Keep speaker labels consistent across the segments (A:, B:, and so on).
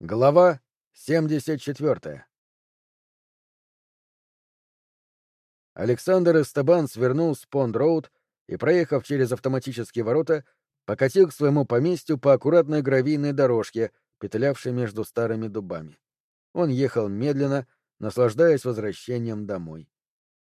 A: Глава 74 Александр Эстебан свернул с Понд-Роуд и, проехав через автоматические ворота, покатил к своему поместью по аккуратной гравийной дорожке, петлявшей между старыми дубами. Он ехал медленно, наслаждаясь возвращением домой.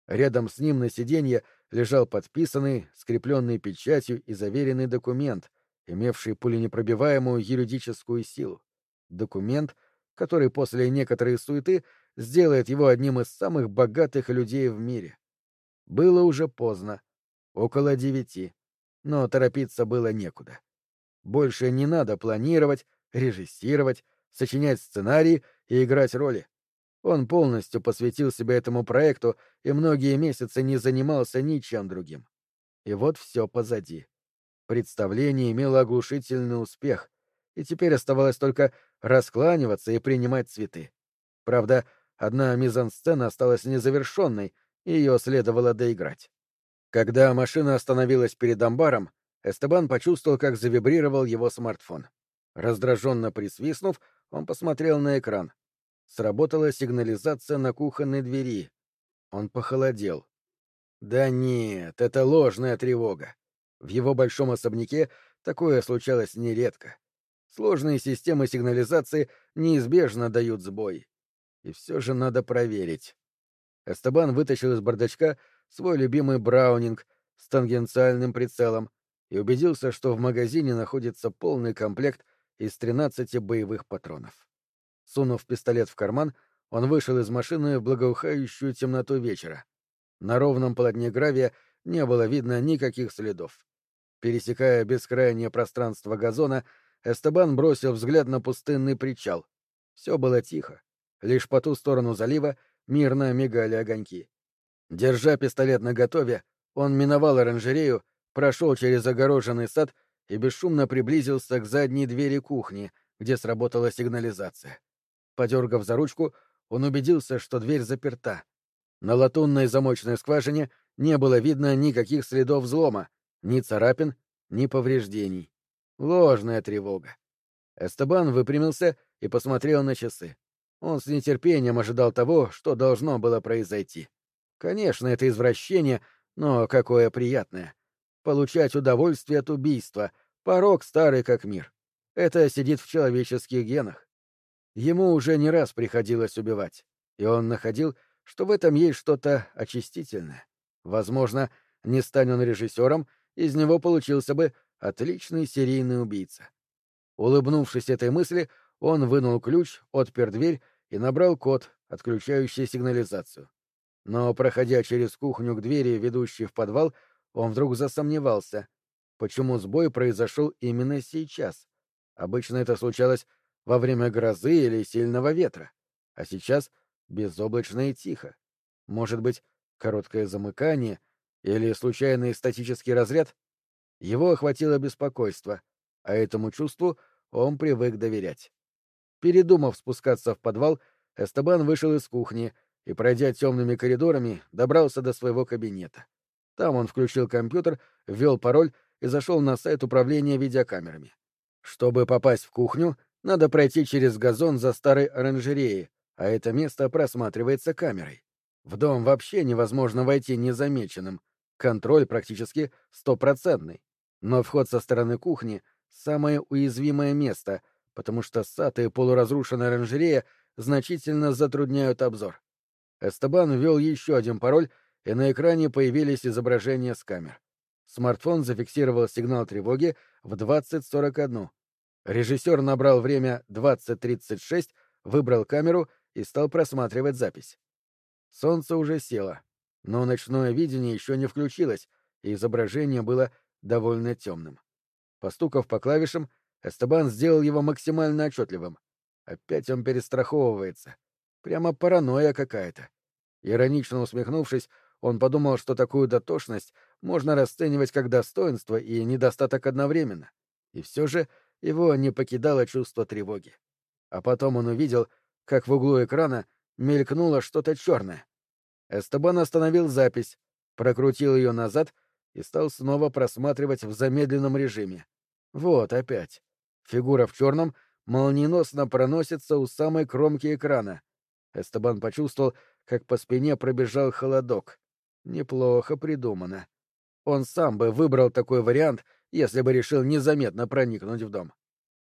A: Рядом с ним на сиденье лежал подписанный, скрепленный печатью и заверенный документ, имевший пуленепробиваемую юридическую силу документ, который после некоторой суеты сделает его одним из самых богатых людей в мире. Было уже поздно, около девяти, но торопиться было некуда. Больше не надо планировать, режиссировать, сочинять сценарии и играть роли. Он полностью посвятил себя этому проекту и многие месяцы не занимался ничем другим. И вот все позади. Представление имело оглушительный успех, и теперь оставалось только раскланиваться и принимать цветы. Правда, одна мизансцена осталась незавершенной, и ее следовало доиграть. Когда машина остановилась перед амбаром, Эстебан почувствовал, как завибрировал его смартфон. Раздраженно присвистнув, он посмотрел на экран. Сработала сигнализация на кухонной двери. Он похолодел. Да нет, это ложная тревога. В его большом особняке такое случалось нередко. Сложные системы сигнализации неизбежно дают сбой. И все же надо проверить. Эстебан вытащил из бардачка свой любимый браунинг с тангенциальным прицелом и убедился, что в магазине находится полный комплект из 13 боевых патронов. Сунув пистолет в карман, он вышел из машины в благоухающую темноту вечера. На ровном полотне гравия не было видно никаких следов. Пересекая бескрайнее пространство газона, Эстебан бросил взгляд на пустынный причал. Все было тихо. Лишь по ту сторону залива мирно мигали огоньки. Держа пистолет наготове, он миновал оранжерею, прошел через огороженный сад и бесшумно приблизился к задней двери кухни, где сработала сигнализация. Подергав за ручку, он убедился, что дверь заперта. На латунной замочной скважине не было видно никаких следов взлома, ни царапин, ни повреждений. Ложная тревога. Эстебан выпрямился и посмотрел на часы. Он с нетерпением ожидал того, что должно было произойти. Конечно, это извращение, но какое приятное. Получать удовольствие от убийства, порог старый как мир. Это сидит в человеческих генах. Ему уже не раз приходилось убивать, и он находил, что в этом есть что-то очистительное. Возможно, не стань он режиссером, из него получился бы Отличный серийный убийца. Улыбнувшись этой мысли, он вынул ключ, отпер дверь и набрал код, отключающий сигнализацию. Но, проходя через кухню к двери, ведущей в подвал, он вдруг засомневался, почему сбой произошел именно сейчас. Обычно это случалось во время грозы или сильного ветра, а сейчас безоблачно и тихо. Может быть, короткое замыкание или случайный статический разряд? Его охватило беспокойство, а этому чувству он привык доверять. Передумав спускаться в подвал, Эстебан вышел из кухни и, пройдя темными коридорами, добрался до своего кабинета. Там он включил компьютер, ввел пароль и зашел на сайт управления видеокамерами. Чтобы попасть в кухню, надо пройти через газон за старой оранжереей, а это место просматривается камерой. В дом вообще невозможно войти незамеченным. Контроль практически стопроцентный. Но вход со стороны кухни — самое уязвимое место, потому что сад и полуразрушенная оранжерея значительно затрудняют обзор. Эстебан ввел еще один пароль, и на экране появились изображения с камер. Смартфон зафиксировал сигнал тревоги в 20.41. Режиссер набрал время 20.36, выбрал камеру и стал просматривать запись. Солнце уже село, но ночное видение еще не включилось, и изображение было довольно темным. Постукав по клавишам, Эстебан сделал его максимально отчетливым. Опять он перестраховывается. Прямо паранойя какая-то. Иронично усмехнувшись, он подумал, что такую дотошность можно расценивать как достоинство и недостаток одновременно. И все же его не покидало чувство тревоги. А потом он увидел, как в углу экрана мелькнуло что-то черное. Эстебан остановил запись, прокрутил ее назад и стал снова просматривать в замедленном режиме. Вот опять. Фигура в черном молниеносно проносится у самой кромки экрана. Эстебан почувствовал, как по спине пробежал холодок. Неплохо придумано. Он сам бы выбрал такой вариант, если бы решил незаметно проникнуть в дом.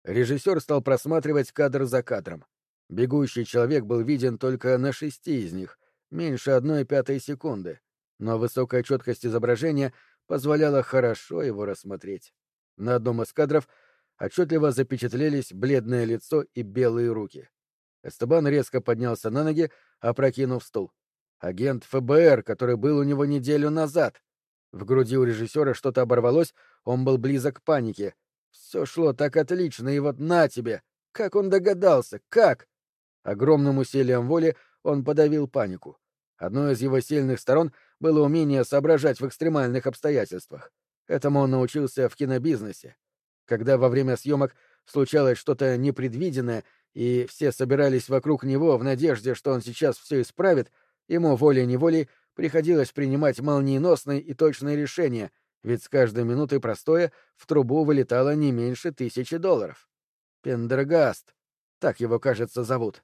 A: Режиссер стал просматривать кадр за кадром. Бегущий человек был виден только на шести из них, меньше одной пятой секунды, но высокая четкость изображения позволяла хорошо его рассмотреть. На одном из кадров отчетливо запечатлелись бледное лицо и белые руки. Эстебан резко поднялся на ноги, опрокинув стул. Агент ФБР, который был у него неделю назад. В груди у режиссера что-то оборвалось, он был близок к панике. Все шло так отлично, и вот на тебе! Как он догадался? Как? Огромным усилием воли он подавил панику. Одной из его сильных сторон было умение соображать в экстремальных обстоятельствах. Этому он научился в кинобизнесе. Когда во время съемок случалось что-то непредвиденное, и все собирались вокруг него в надежде, что он сейчас все исправит, ему волей-неволей приходилось принимать молниеносные и точные решения, ведь с каждой минутой простоя в трубу вылетало не меньше тысячи долларов. Пендергаст, так его, кажется, зовут.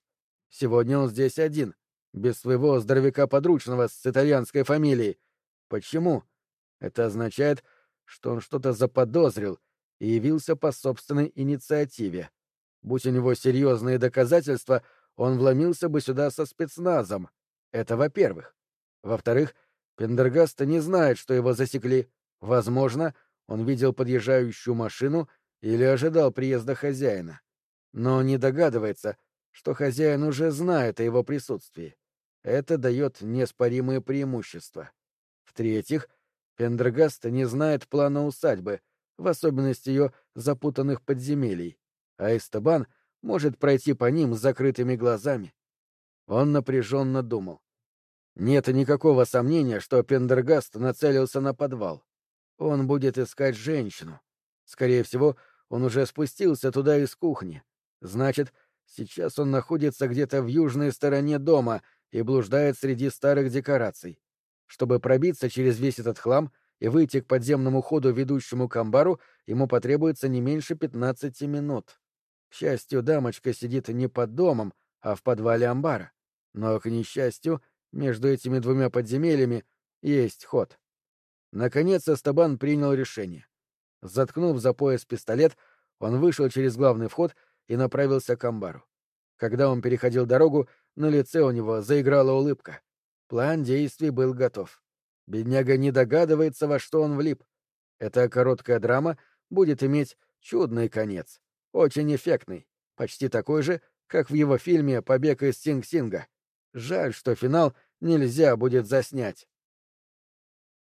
A: Сегодня он здесь один, без своего здоровяка-подручного с итальянской фамилией. Почему? Это означает, что он что-то заподозрил и явился по собственной инициативе. Будь у него серьезные доказательства, он вломился бы сюда со спецназом. Это во-первых. Во-вторых, Пендергаста не знает, что его засекли. Возможно, он видел подъезжающую машину или ожидал приезда хозяина. Но не догадывается, что хозяин уже знает о его присутствии. Это дает неоспоримые преимущества. В-третьих, Пендергаст не знает плана усадьбы, в особенности ее запутанных подземелий, а Эстебан может пройти по ним с закрытыми глазами. Он напряженно думал. Нет никакого сомнения, что Пендергаст нацелился на подвал. Он будет искать женщину. Скорее всего, он уже спустился туда из кухни. Значит, Сейчас он находится где-то в южной стороне дома и блуждает среди старых декораций. Чтобы пробиться через весь этот хлам и выйти к подземному ходу, ведущему к амбару, ему потребуется не меньше пятнадцати минут. К счастью, дамочка сидит не под домом, а в подвале амбара. Но, к несчастью, между этими двумя подземельями есть ход. Наконец Эстабан принял решение. Заткнув за пояс пистолет, он вышел через главный вход — и направился к амбару. Когда он переходил дорогу, на лице у него заиграла улыбка. План действий был готов. Бедняга не догадывается, во что он влип. Эта короткая драма будет иметь чудный конец, очень эффектный, почти такой же, как в его фильме «Побег из Синг-Синга». Жаль, что финал нельзя будет заснять.